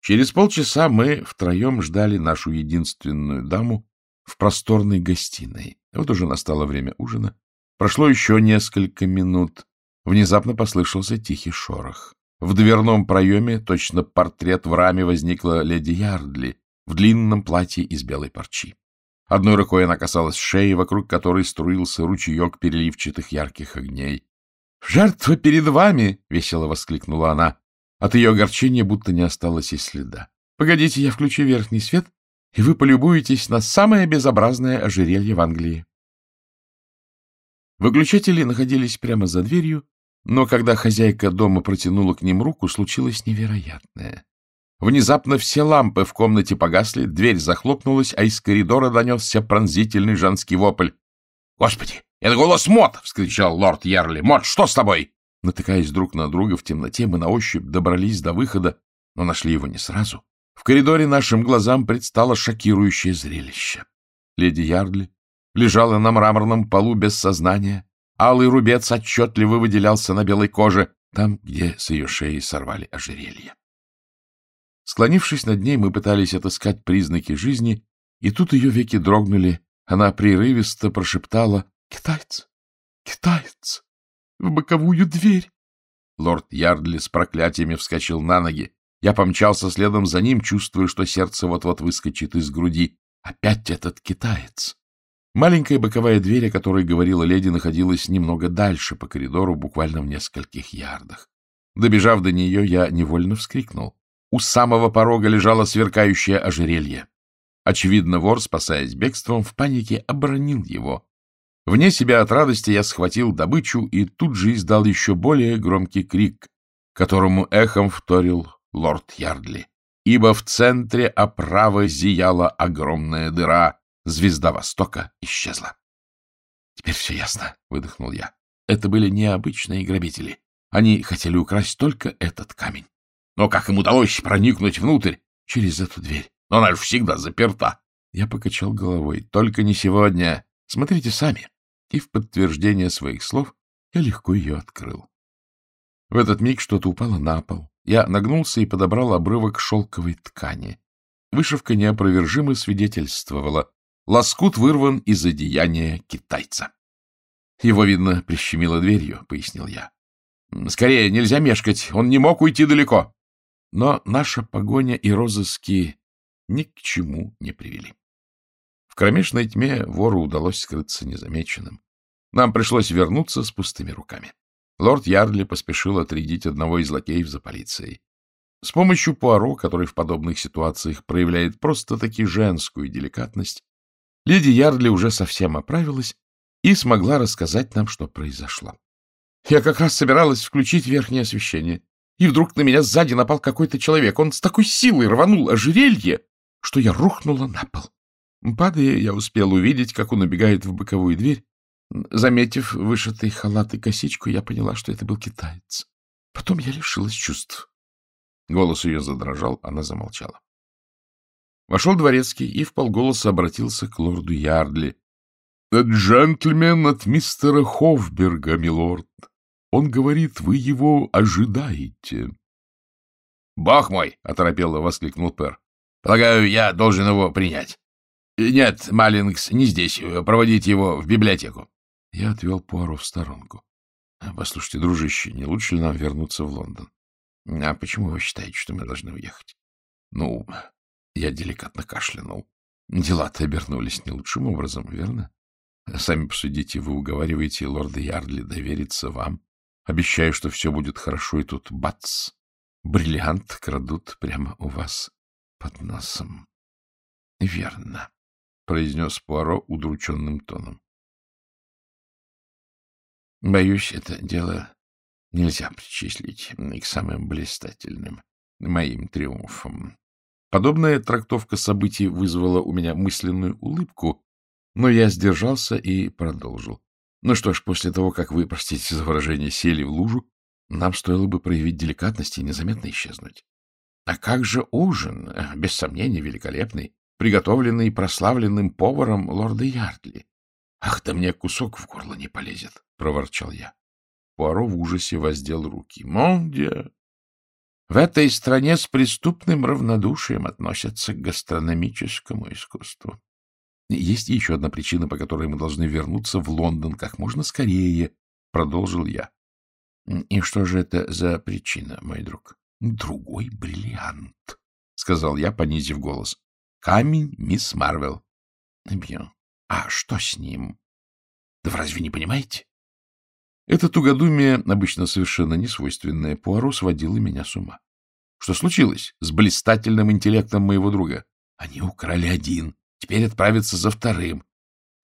Через полчаса мы втроем ждали нашу единственную даму в просторной гостиной. Вот уже настало время ужина. Прошло еще несколько минут. Внезапно послышался тихий шорох. В дверном проеме, точно портрет в раме, возникла леди Ярдли, в длинном платье из белой парчи. Одной рукой она касалась шеи, вокруг которой струился ручеек переливчатых ярких огней. — Жертва перед вами! — весело воскликнула она. От ее огорчения будто не осталось и следа. — Погодите, я включу верхний свет, и вы полюбуетесь на самое безобразное ожерелье в Англии. Выключатели находились прямо за дверью, но когда хозяйка дома протянула к ним руку, случилось невероятное. Внезапно все лампы в комнате погасли, дверь захлопнулась, а из коридора донесся пронзительный женский вопль. — Господи, это голос Мот! — вскричал лорд Ярли. — Мот, что с тобой? Натыкаясь друг на друга в темноте, мы на ощупь добрались до выхода, но нашли его не сразу. В коридоре нашим глазам предстало шокирующее зрелище. Леди Ярдли лежала на мраморном полу без сознания. Алый рубец отчетливо выделялся на белой коже, там, где с ее шеи сорвали ожерелье. Склонившись над ней, мы пытались отыскать признаки жизни, и тут ее веки дрогнули. Она прерывисто прошептала «Китаец! Китаец! В боковую дверь!» Лорд Ярдли с проклятиями вскочил на ноги. Я помчался следом за ним, чувствуя, что сердце вот-вот выскочит из груди. Опять этот китаец! Маленькая боковая дверь, о которой говорила леди, находилась немного дальше по коридору, буквально в нескольких ярдах. Добежав до нее, я невольно вскрикнул. У самого порога лежало сверкающее ожерелье. Очевидно, вор, спасаясь бегством, в панике оборонил его. Вне себя от радости я схватил добычу и тут же издал еще более громкий крик, которому эхом вторил лорд Ярдли. Ибо в центре оправы зияла огромная дыра, звезда Востока исчезла. — Теперь все ясно, — выдохнул я. Это были необычные грабители. Они хотели украсть только этот камень. Но как им удалось проникнуть внутрь через эту дверь? Но она же всегда заперта. Я покачал головой. Только не сегодня. Смотрите сами. И в подтверждение своих слов я легко ее открыл. В этот миг что-то упало на пол. Я нагнулся и подобрал обрывок шелковой ткани. Вышивка неопровержимо свидетельствовала. Лоскут вырван из одеяния китайца. Его, видно, прищемило дверью, — пояснил я. — Скорее, нельзя мешкать, он не мог уйти далеко. Но наша погоня и розыски ни к чему не привели. В кромешной тьме вору удалось скрыться незамеченным. Нам пришлось вернуться с пустыми руками. Лорд Ярдли поспешил отрядить одного из лакеев за полицией. С помощью Пуаро, который в подобных ситуациях проявляет просто-таки женскую деликатность, леди Ярдли уже совсем оправилась и смогла рассказать нам, что произошло. Я как раз собиралась включить верхнее освещение, и вдруг на меня сзади напал какой-то человек. Он с такой силой рванул ожерелье, что я рухнула на пол. Падая, я успел увидеть, как он убегает в боковую дверь. Заметив вышитый халат и косичку, я поняла, что это был китаец. Потом я лишилась чувств. Голос ее задрожал, она замолчала. Вошел дворецкий и вполголоса обратился к лорду Ярдли. — Джентльмен от мистера Хофберга, милорд. Он говорит, вы его ожидаете. — Бог мой! — оторопело воскликнул Пер. — Полагаю, я должен его принять. — Нет, Маллингс не здесь. Проводите его в библиотеку. Я отвел Пуаро в сторонку. — Послушайте, дружище, не лучше ли нам вернуться в Лондон? — А почему вы считаете, что мы должны уехать? — Ну, я деликатно кашлянул. Дела-то обернулись не лучшим образом, верно? Сами посудите, вы уговариваете лорда Ярдли довериться вам. Обещаю, что все будет хорошо, и тут бац! Бриллиант крадут прямо у вас под носом. — Верно, — произнес Пуаро удрученным тоном. — Боюсь, это дело нельзя причислить к самым блистательным моим триумфам. Подобная трактовка событий вызвала у меня мысленную улыбку, но я сдержался и продолжил. Ну что ж, после того, как вы, простите за выражение, сели в лужу, нам стоило бы проявить деликатность и незаметно исчезнуть. А как же ужин, без сомнения, великолепный, приготовленный прославленным поваром лорда Ярдли? — Ах, да мне кусок в горло не полезет, — проворчал я. Пуаро в ужасе воздел руки. — Мондия! В этой стране с преступным равнодушием относятся к гастрономическому искусству. Есть еще одна причина, по которой мы должны вернуться в Лондон как можно скорее, — продолжил я. — И что же это за причина, мой друг? — Другой бриллиант, — сказал я, понизив голос. — Камень мисс Марвел. — Бью. А что с ним? Да вы разве не понимаете? Это тугодумие, обычно совершенно несвойственное Пуаро, сводило меня с ума. Что случилось с блистательным интеллектом моего друга? Они украли один, теперь отправятся за вторым.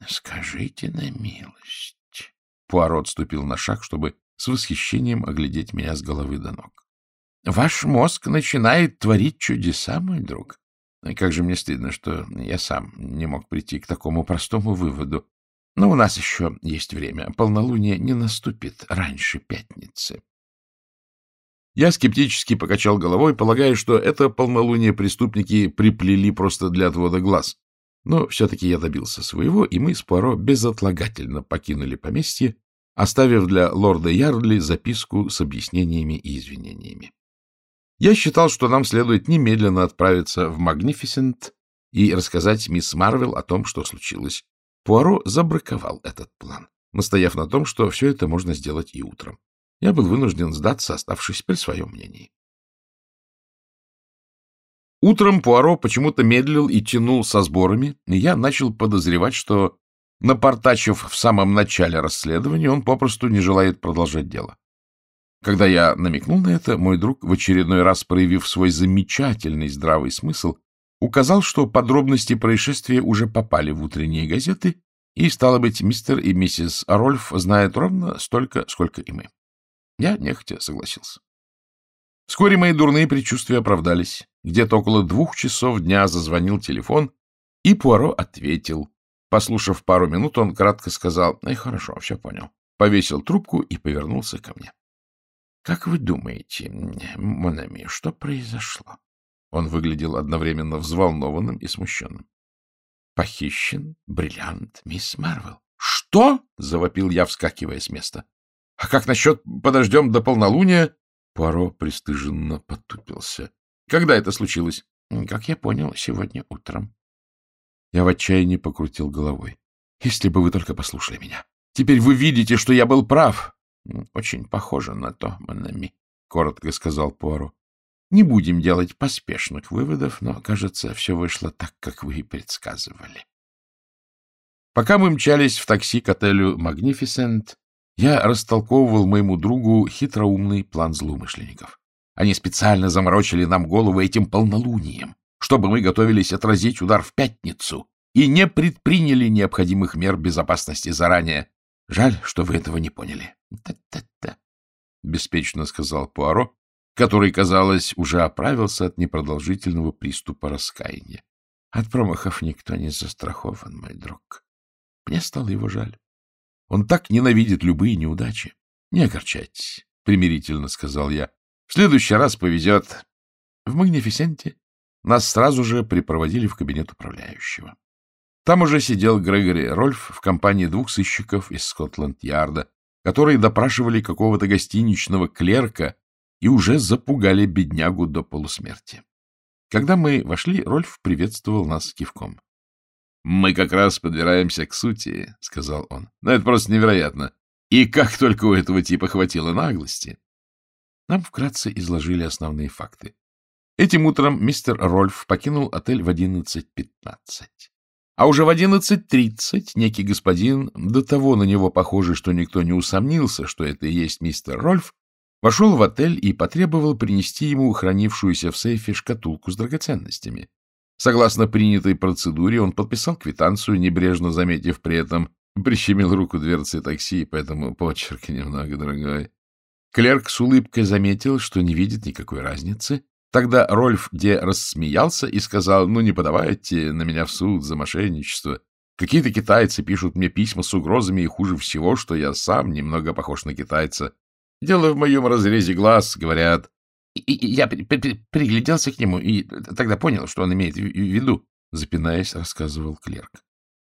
Скажите на милость. Пуаро отступил на шаг, чтобы с восхищением оглядеть меня с головы до ног. Ваш мозг начинает творить чудеса, мой друг. И как же мне стыдно, что я сам не мог прийти к такому простому выводу. Но у нас еще есть время. Полнолуние не наступит раньше пятницы. Я скептически покачал головой, полагая, что это полнолуние преступники приплели просто для отвода глаз. Но все-таки я добился своего, и мы с Пуаро безотлагательно покинули поместье, оставив для лорда Ярдли записку с объяснениями и извинениями. Я считал, что нам следует немедленно отправиться в Магнифисент и рассказать мисс Марвел о том, что случилось. Пуаро забраковал этот план, настояв на том, что все это можно сделать и утром. Я был вынужден сдаться, оставшись при своем мнении. Утром Пуаро почему-то медлил и тянул со сборами, и я начал подозревать, что, напортачив в самом начале расследования, он попросту не желает продолжать дело. Когда я намекнул на это, мой друг, в очередной раз проявив свой замечательный здравый смысл, указал, что подробности происшествия уже попали в утренние газеты, и, стало быть, мистер и миссис Рольф знают ровно столько, сколько и мы. Я нехотя согласился. Вскоре мои дурные предчувствия оправдались. Где-то около двух часов дня зазвонил телефон, и Пуаро ответил. Послушав пару минут, он кратко сказал, «Ну хорошо, все понял». Повесил трубку и повернулся ко мне. — Как вы думаете, Монами, что произошло? Он выглядел одновременно взволнованным и смущенным. — Похищен бриллиант мисс Марвел. — Что? — завопил я, вскакивая с места. — А как насчет подождем до полнолуния? Пуаро пристыженно потупился. — Когда это случилось? — Как я понял, сегодня утром. Я в отчаянии покрутил головой. — Если бы вы только послушали меня. Теперь вы видите, что я был прав. — Очень похоже на то, Монами, — коротко сказал Пуаро. — Не будем делать поспешных выводов, но, кажется, все вышло так, как вы и предсказывали. Пока мы мчались в такси к отелю «Магнифисент», я растолковывал моему другу хитроумный план злоумышленников. Они специально заморочили нам голову этим полнолунием, чтобы мы готовились отразить удар в пятницу и не предприняли необходимых мер безопасности заранее. Жаль, что вы этого не поняли. Та-та-та, — беспечно сказал Пуаро, который, казалось, уже оправился от непродолжительного приступа раскаяния. От промахов никто не застрахован, мой друг. Мне стало его жаль. Он так ненавидит любые неудачи. Не огорчайтесь, — примирительно сказал я. Следующий раз повезет. В Магнифисенте нас сразу же припроводили в кабинет управляющего. Там уже сидел Грегори Рольф в компании двух сыщиков из Скотланд-Ярда, которые допрашивали какого-то гостиничного клерка и уже запугали беднягу до полусмерти. Когда мы вошли, Рольф приветствовал нас кивком. — Мы как раз подбираемся к сути, — сказал он. — Но это просто невероятно. И как только у этого типа хватило наглости. Нам вкратце изложили основные факты. Этим утром мистер Рольф покинул отель в 11.15. А уже в 11.30 некий господин, до того на него похожий, что никто не усомнился, что это и есть мистер Рольф, вошел в отель и потребовал принести ему хранившуюся в сейфе шкатулку с драгоценностями. Согласно принятой процедуре, он подписал квитанцию, небрежно заметив при этом, прищемил руку дверцы такси, поэтому почерк немного другой. Клерк с улыбкой заметил, что не видит никакой разницы, Тогда Рольф Де рассмеялся и сказал, ну, не подавайте на меня в суд за мошенничество. Какие-то китайцы пишут мне письма с угрозами, и хуже всего, что я сам немного похож на китайца. Дело в моем разрезе глаз, говорят. И, и я при, при, пригляделся к нему и тогда понял, что он имеет в виду, запинаясь, рассказывал клерк.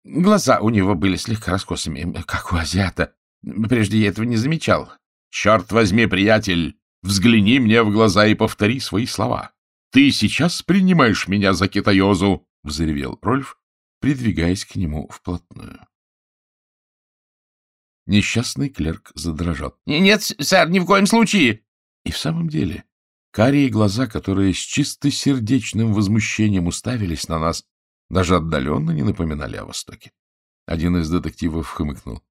Глаза у него были слегка раскосыми, как у азиата. Прежде я этого не замечал. — Черт возьми, приятель! Взгляни мне в глаза и повтори свои слова. Ты сейчас принимаешь меня за китаёзу, — взревел Рольф, придвигаясь к нему вплотную. Несчастный клерк задрожал. — Нет, сэр, ни в коем случае! И в самом деле, карие глаза, которые с чистосердечным возмущением уставились на нас, даже отдаленно не напоминали о Востоке. Один из детективов хмыкнул.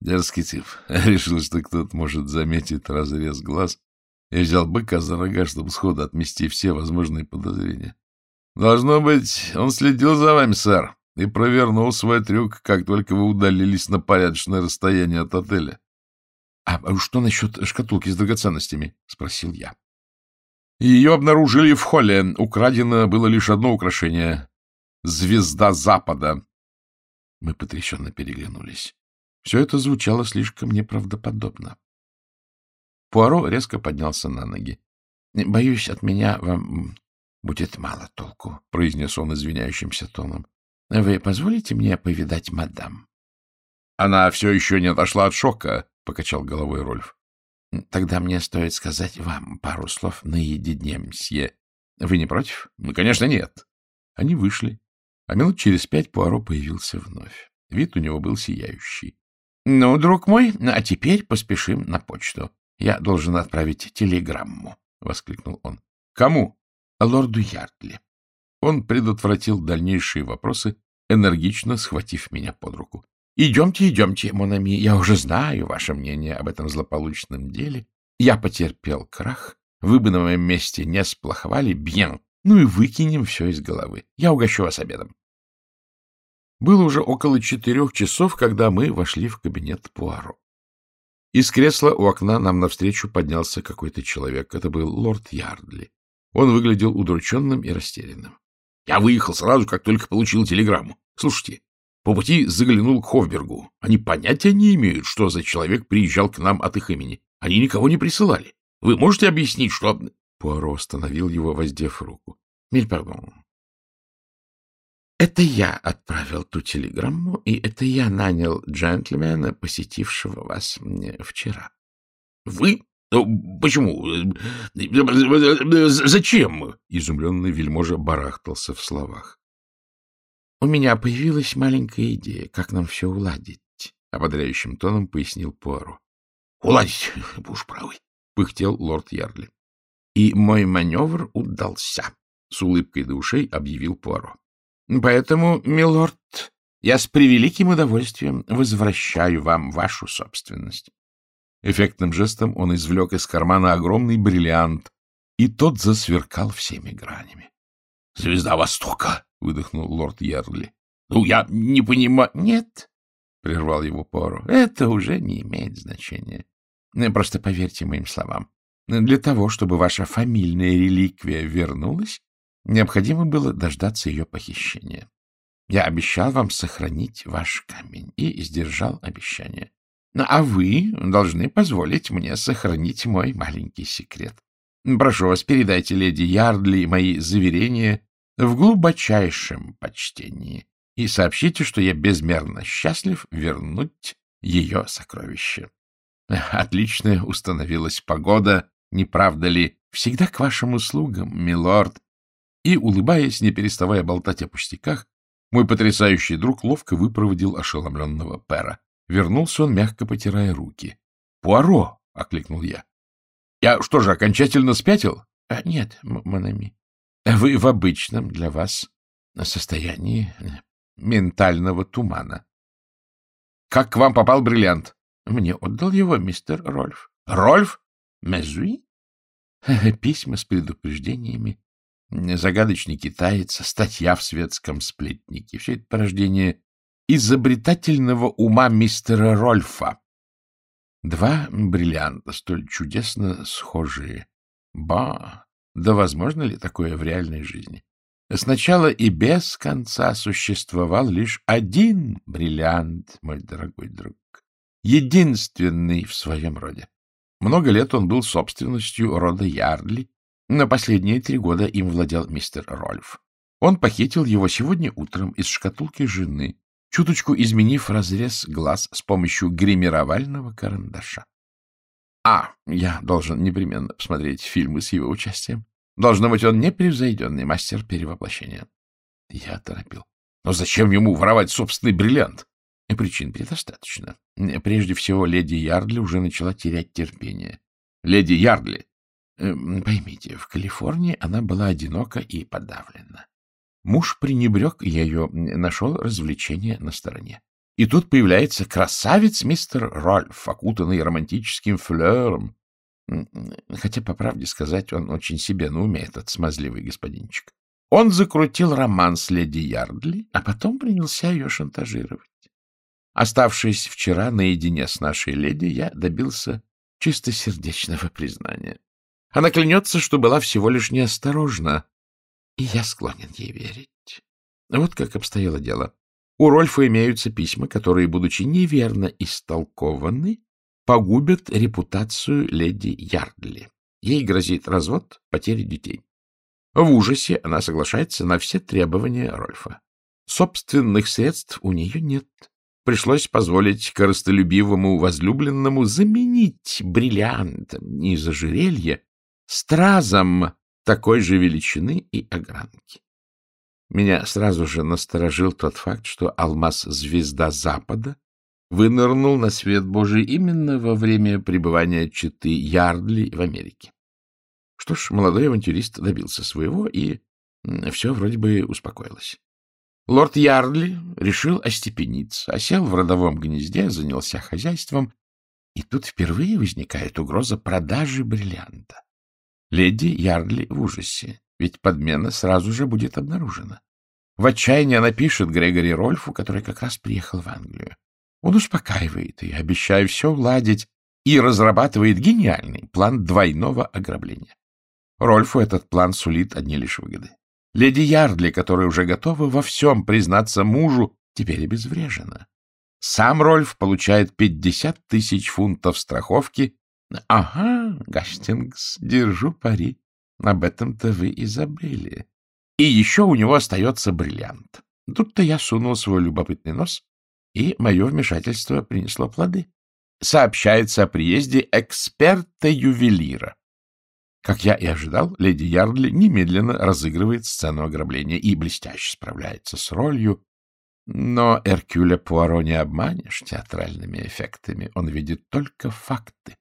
Дерзкий тип. Решил, что кто-то может заметить разрез глаз я взял быка за рога, чтобы сходу отмести все возможные подозрения. Должно быть, он следил за вами, сэр, и провернул свой трюк, как только вы удалились на порядочное расстояние от отеля. — А что насчет шкатулки с драгоценностями? — спросил я. Ее обнаружили в холле. Украдено было лишь одно украшение — звезда Запада. Мы потрясенно переглянулись. Все это звучало слишком неправдоподобно. Пуаро резко поднялся на ноги. — Боюсь, от меня вам будет мало толку, — произнес он извиняющимся тоном. — Вы позволите мне повидать мадам? — Она все еще не отошла от шока, — покачал головой Рольф. — Тогда мне стоит сказать вам пару слов наедине, мсье. Вы не против? — Ну, конечно, нет. Они вышли, а минут через пять Пуаро появился вновь. Вид у него был сияющий. — Ну, друг мой, а теперь поспешим на почту. Я должен отправить телеграмму, — воскликнул он. — Кому? — Лорду Ярдли. Он предотвратил дальнейшие вопросы, энергично схватив меня под руку. — Идемте, идемте, Монами, я уже знаю ваше мнение об этом злополучном деле. Я потерпел крах, вы бы на моем месте не сплоховали, бьен. Ну и выкинем все из головы. Я угощу вас обедом. Было уже около четырех часов, когда мы вошли в кабинет Пуаро. Из кресла у окна нам навстречу поднялся какой-то человек. Это был лорд Ярдли. Он выглядел удрученным и растерянным. — Я выехал сразу, как только получил телеграмму. Слушайте, по пути заглянул к Хофбергу. Они понятия не имеют, что за человек приезжал к нам от их имени. Они никого не присылали. Вы можете объяснить, что... Пуаро остановил его, воздев руку. — Миль, пардон. Это я отправил ту телеграмму, и это я нанял джентльмена, посетившего вас вчера. — Вы? Почему? Зачем? Изумленный вельможа барахтался в словах. — У меня появилась маленькая идея, как нам все уладить, — ободряющим тоном пояснил Пуаро. — Уладить? Уж правы, — пыхтел лорд Ярли. — И мой маневр удался, — с улыбкой до ушей объявил Пуаро. Поэтому, милорд, я с превеликим удовольствием возвращаю вам вашу собственность. Эффектным жестом он извлек из кармана огромный бриллиант, и тот засверкал всеми гранями. — Звезда Востока! — выдохнул лорд Ярли. — Ну, я не понимаю... — Нет, — прервал его Поро. — Это уже не имеет значения. Просто поверьте моим словам. Для того, чтобы ваша фамильная реликвия вернулась, необходимо было дождаться ее похищения. Я обещал вам сохранить ваш камень и сдержал обещание. Ну, а вы должны позволить мне сохранить мой маленький секрет. Прошу вас, передайте леди Ярдли мои заверения в глубочайшем почтении и сообщите, что я безмерно счастлив вернуть ее сокровище. Отлично установилась погода, не правда ли? Всегда к вашим услугам, милорд. И, улыбаясь, не переставая болтать о пустяках, мой потрясающий друг ловко выпроводил ошеломленного Пера. Вернулся он, мягко потирая руки. — Пуаро! — окликнул я. — Я что же, окончательно спятил? А, — Нет, Монами. Вы в обычном для вас состоянии ментального тумана. — Как к вам попал бриллиант? — Мне отдал его мистер Рольф. — Рольф? Мезуи? Письма с предупреждениями, загадочный китаец, статья в светском сплетнике. Все это порождение изобретательного ума мистера Рольфа. Два бриллианта, столь чудесно схожие. Ба! Да возможно ли такое в реальной жизни? Сначала и без конца существовал лишь один бриллиант, мой дорогой друг. Единственный в своем роде. Много лет он был собственностью рода Ярдли, но последние три года им владел мистер Рольф. Он похитил его сегодня утром из шкатулки жены, чуточку изменив разрез глаз с помощью гримировального карандаша. А, я должен непременно посмотреть фильмы с его участием. Должно быть, он непревзойденный мастер перевоплощения. Я торопил. Но зачем ему воровать собственный бриллиант? И причин предостаточно. Прежде всего, леди Ярдли уже начала терять терпение. Леди Ярдли! Эм, поймите, в Калифорнии она была одинока и подавлена. Муж пренебрег ее, нашел развлечение на стороне. И тут появляется красавец мистер Рольф, окутанный романтическим флером. Хотя, по правде сказать, он очень себе на уме, этот смазливый господинчик. Он закрутил роман с леди Ярдли, а потом принялся ее шантажировать. Оставшись вчера наедине с нашей леди, я добился чистосердечного признания. Она клянется, что была всего лишь неосторожна, и я склонен ей верить. Вот как обстояло дело. У Рольфа имеются письма, которые, будучи неверно истолкованы, погубят репутацию леди Ярдли. Ей грозит развод, потеря детей. В ужасе она соглашается на все требования Рольфа. Собственных средств у нее нет. Пришлось позволить коростолюбивому возлюбленному заменить бриллиант из ожерелья стразом такой же величины и огранки. Меня сразу же насторожил тот факт, что алмаз-звезда Запада вынырнул на свет Божий именно во время пребывания Читы Ярдли в Америке. Что ж, молодой авантюрист добился своего, и все вроде бы успокоилось. Лорд Ярдли решил остепениться, осел в родовом гнезде, занялся хозяйством, и тут впервые возникает угроза продажи бриллианта. Леди Ярдли в ужасе, ведь подмена сразу же будет обнаружена. В отчаянии она пишет Грегори Рольфу, который как раз приехал в Англию. Он успокаивает ее, обещая все уладить, и разрабатывает гениальный план двойного ограбления. Рольфу этот план сулит одни лишь выгоды. Леди Ярдли, которая уже готова во всем признаться мужу, теперь обезврежена. Сам Рольф получает пятьдесят тысяч фунтов страховки — Ага, Гастингс, держу пари. Об этом-то вы и забыли. И еще у него остается бриллиант. Тут-то я сунул свой любопытный нос, и мое вмешательство принесло плоды. Сообщается о приезде эксперта-ювелира. Как я и ожидал, леди Ярдли немедленно разыгрывает сцену ограбления и блестяще справляется с ролью. Но Эркюля Пуаро не обманешь театральными эффектами, он видит только факты.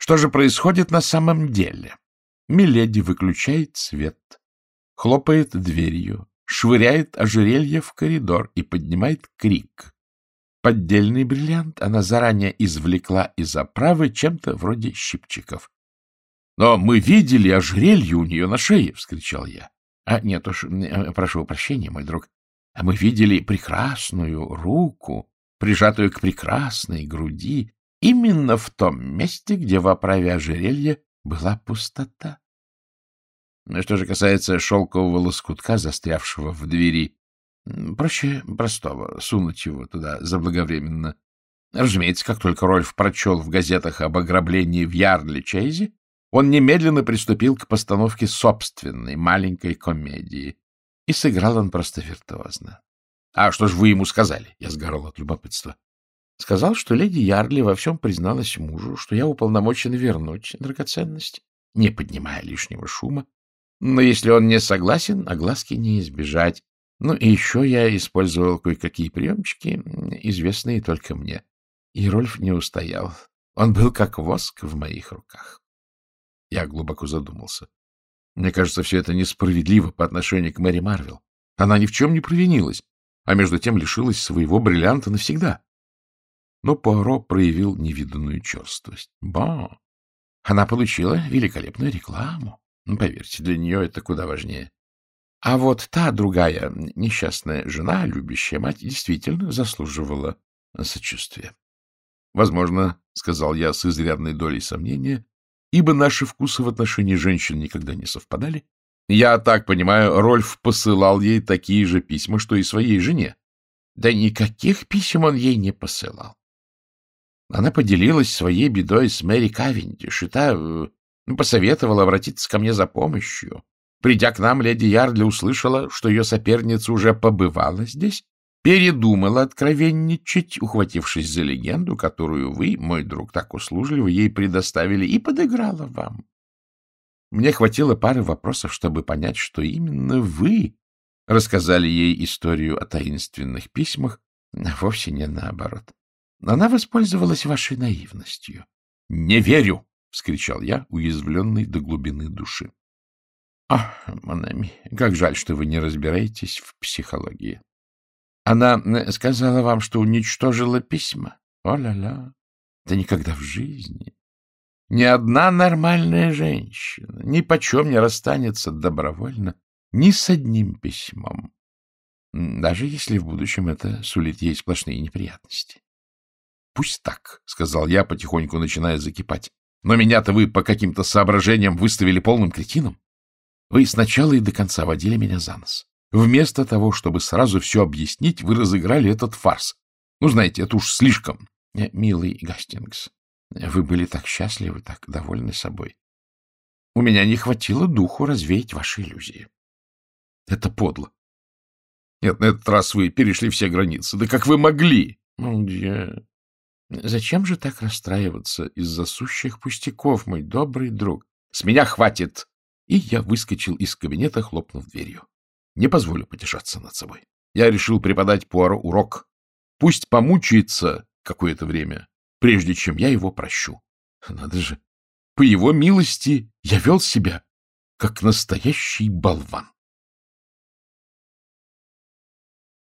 Что же происходит на самом деле? Миледи выключает свет, хлопает дверью, швыряет ожерелье в коридор и поднимает крик. Поддельный бриллиант она заранее извлекла из оправы чем-то вроде щипчиков. — Но мы видели ожерелье у нее на шее! — вскричал я. — А нет уж, э, прошу прощения, мой друг. Мы видели прекрасную руку, прижатую к прекрасной груди, именно в том месте, где в оправе ожерелья была пустота. Ну, что же касается шелкового лоскутка, застрявшего в двери, проще простого сунуть его туда заблаговременно. Разумеется, как только Рольф прочел в газетах об ограблении в Ярле Чейзе, он немедленно приступил к постановке собственной маленькой комедии. И сыграл он просто виртуозно. — А что ж вы ему сказали? — я сгорал от любопытства. Сказал, что леди Ярли во всем призналась мужу, что я уполномочен вернуть драгоценность, не поднимая лишнего шума. Но если он не согласен, огласки не избежать. Ну и еще я использовал кое-какие приемчики, известные только мне. И Рольф не устоял. Он был как воск в моих руках. Я глубоко задумался. Мне кажется, все это несправедливо по отношению к Мэри Марвел. Она ни в чем не провинилась, а между тем лишилась своего бриллианта навсегда. Но Пуаро проявил невиданную черствость. Ба! Она получила великолепную рекламу. Поверьте, для нее это куда важнее. А вот та другая несчастная жена, любящая мать, действительно заслуживала сочувствия. — Возможно, — сказал я с изрядной долей сомнения, ибо наши вкусы в отношении женщин никогда не совпадали. Я так понимаю, Рольф посылал ей такие же письма, что и своей жене. Да никаких писем он ей не посылал. Она поделилась своей бедой с Мэри Кавендиш, и та э, посоветовала обратиться ко мне за помощью. Придя к нам, леди Ярдли услышала, что ее соперница уже побывала здесь, передумала откровенничать, ухватившись за легенду, которую вы, мой друг, так услужливо ей предоставили, и подыграла вам. Мне хватило пары вопросов, чтобы понять, что именно вы рассказали ей историю о таинственных письмах, а вовсе не наоборот. Она воспользовалась вашей наивностью. — Не верю! — вскричал я, уязвленный до глубины души. — Ах, Монами, как жаль, что вы не разбираетесь в психологии. Она сказала вам, что уничтожила письма. О-ля-ля, да никогда в жизни. Ни одна нормальная женщина ни почем не расстанется добровольно ни с одним письмом, даже если в будущем это сулит ей сплошные неприятности. — Пусть так, — сказал я, потихоньку начиная закипать. — Но меня-то вы по каким-то соображениям выставили полным кретином. Вы сначала и до конца водили меня за нос. Вместо того, чтобы сразу все объяснить, вы разыграли этот фарс. Ну, знаете, это уж слишком. Э, милый Гастингс, вы были так счастливы, так довольны собой. У меня не хватило духу развеять ваши иллюзии. Это подло. Нет, на этот раз вы перешли все границы. Да как вы могли? Ну, я... Зачем же так расстраиваться из-за сущих пустяков, мой добрый друг? С меня хватит! И я выскочил из кабинета, хлопнув дверью. Не позволю потешаться над собой. Я решил преподать Пуаро урок. Пусть помучается какое-то время, прежде чем я его прощу. Надо же, по его милости я вел себя, как настоящий болван.